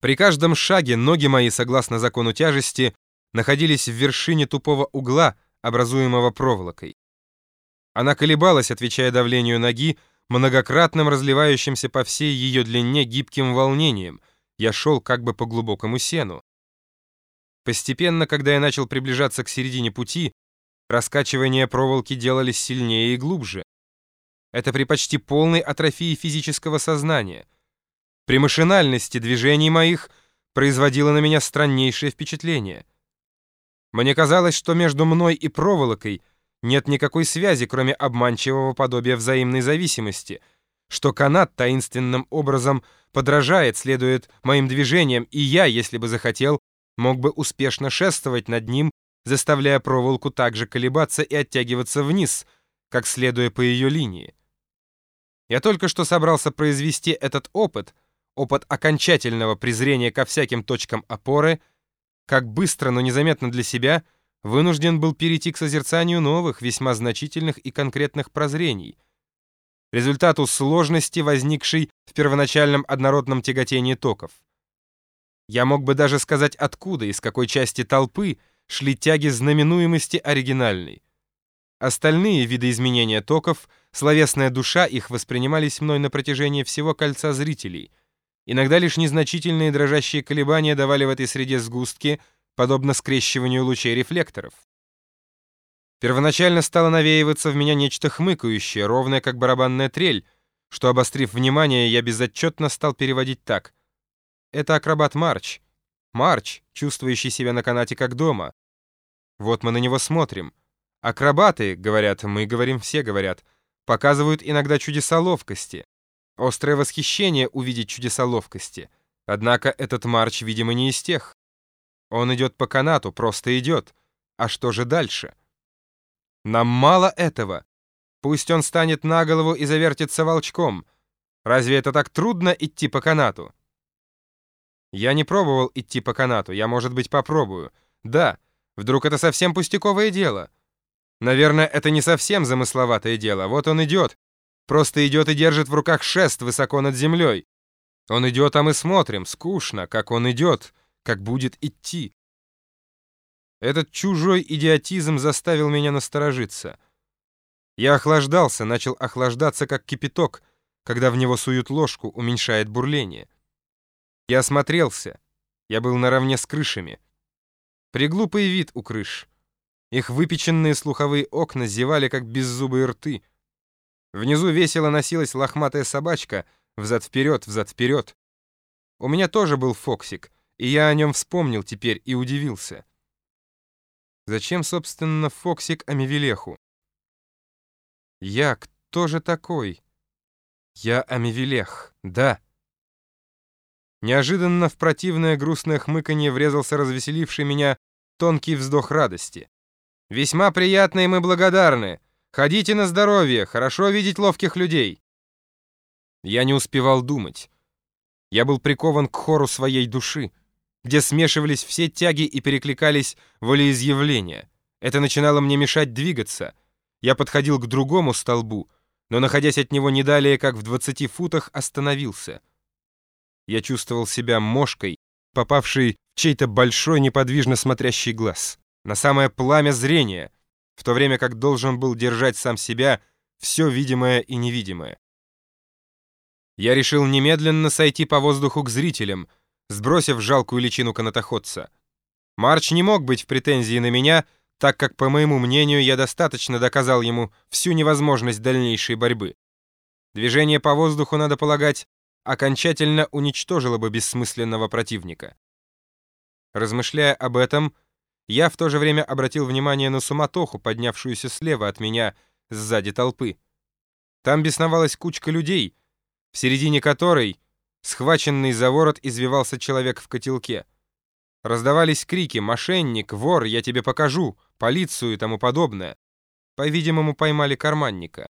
При каждом шаге ноги мои, согласно закону тяжести, находились в вершине тупого угла, образуемого проволокой. Она колебалась, отвечая давлению ноги, многократным разливающимся по всей ее длине гибким волнением. Я шел как бы по глубокому сену. Постепенно, когда я начал приближаться к середине пути, раскачивания проволоки делались сильнее и глубже. Это при почти полной атрофии физического сознания. При машинальности движений моих производило на меня страннейшее впечатление. Мне казалось, что между мной и проволокой — нет никакой связи, кроме обманчивого подобия взаимной зависимости, что канат таинственным образом подражает, следует моим движениям, и я, если бы захотел, мог бы успешно шествовать над ним, заставляя проволоку также колебаться и оттягиваться вниз, как следуя по ее линии. Я только что собрался произвести этот опыт, опыт окончательного презрения ко всяким точкам опоры, как быстро, но незаметно для себя — вынужден был перейти к созерцанию новых, весьма значительных и конкретных прозрений, результату сложности, возникшей в первоначальном однородном тяготении токов. Я мог бы даже сказать, откуда, из какой части толпы шли тяги знаменуемости оригинальной. Остальные виды изменения токов, словесная душа их воспринимались мной на протяжении всего кольца зрителей. Иногда лишь незначительные дрожащие колебания давали в этой среде сгустки — подобно скрещиванию лучей рефлекторов. Первоначально стало навеиваться в меня нечто хмыкающее, ровное, как барабанная трель, что, обострив внимание, я безотчетно стал переводить так. Это акробат Марч. Марч, чувствующий себя на канате как дома. Вот мы на него смотрим. Акробаты, говорят, мы говорим, все говорят, показывают иногда чудеса ловкости. Острое восхищение увидеть чудеса ловкости. Однако этот Марч, видимо, не из тех. Он идет по канату, просто идет. А что же дальше? Нам мало этого. Пусть он станет на голову и завертится волчком. Разве это так трудно идти по канату? Я не пробовал идти по канату, я, может быть, попробую. Да, вдруг это совсем пустяковое дело. Наверное, это не совсем замысловатое дело. Вот он идет. Просто идет и держит в руках шест высоко над землей. Он идет, а мы смотрим. Скучно, как он идет как будет идти. Этот чужой идиотизм заставил меня насторожиться. Я охлаждался, начал охлаждаться, как кипяток, когда в него суют ложку, уменьшает бурление. Я осмотрелся. Я был наравне с крышами. Преглупый вид у крыш. Их выпеченные слуховые окна зевали, как беззубые рты. Внизу весело носилась лохматая собачка, взад-вперед, взад-вперед. У меня тоже был фоксик — и я о нем вспомнил теперь и удивился. Зачем, собственно, Фоксик Амивелеху? Я кто же такой? Я Амивелех, да. Неожиданно в противное грустное хмыканье врезался развеселивший меня тонкий вздох радости. «Весьма приятно и мы благодарны. Ходите на здоровье, хорошо видеть ловких людей». Я не успевал думать. Я был прикован к хору своей души где смешивались все тяги и перекликались волеизъявления. Это начинало мне мешать двигаться. Я подходил к другому столбу, но, находясь от него не далее, как в 20 футах, остановился. Я чувствовал себя мошкой, попавшей в чей-то большой неподвижно смотрящий глаз, на самое пламя зрения, в то время как должен был держать сам себя все видимое и невидимое. Я решил немедленно сойти по воздуху к зрителям — сбросив жалкую личину канатоходца. Марч не мог быть в претензии на меня, так как, по моему мнению, я достаточно доказал ему всю невозможность дальнейшей борьбы. Движение по воздуху, надо полагать, окончательно уничтожило бы бессмысленного противника. Размышляя об этом, я в то же время обратил внимание на суматоху, поднявшуюся слева от меня, сзади толпы. Там бесновалась кучка людей, в середине которой Схваченный за ворот извивался человек в котелке. Раздавались крики «Мошенник! Вор! Я тебе покажу! Полицию!» и тому подобное. По-видимому, поймали карманника.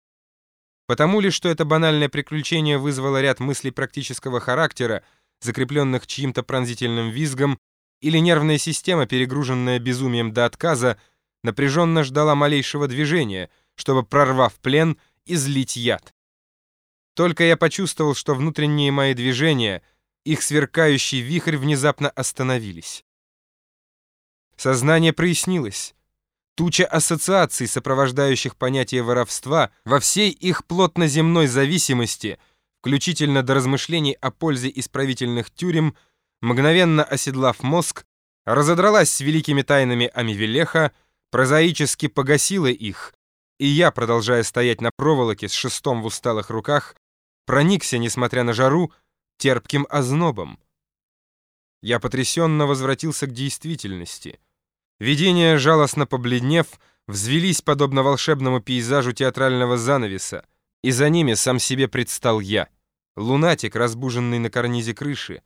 Потому ли, что это банальное приключение вызвало ряд мыслей практического характера, закрепленных чьим-то пронзительным визгом, или нервная система, перегруженная безумием до отказа, напряженно ждала малейшего движения, чтобы, прорвав плен, излить яд. Только я почувствовал, что внутренние мои движения их сверкающий вихрь внезапно остановились. Сознание прояснилось. Туча ассоциаций, сопровождающих понятие воровства, во всей их плотно-земной зависимости, включительно до размышлений о пользе исправительных тюрем, мгновенно оседлав мозг, разодралась с великими тайнами Амивелеха, прозаически погасила их, и я, продолжая стоять на проволоке с шестом в усталых руках, проникся, несмотря на жару, терпким ознобом. Я потрясенно возвратился к действительности. Видения, жалостно побледнев, взвелись подобно волшебному пейзажу театрального занавеса, и за ними сам себе предстал я, лунатик, разбуженный на карнизе крыши,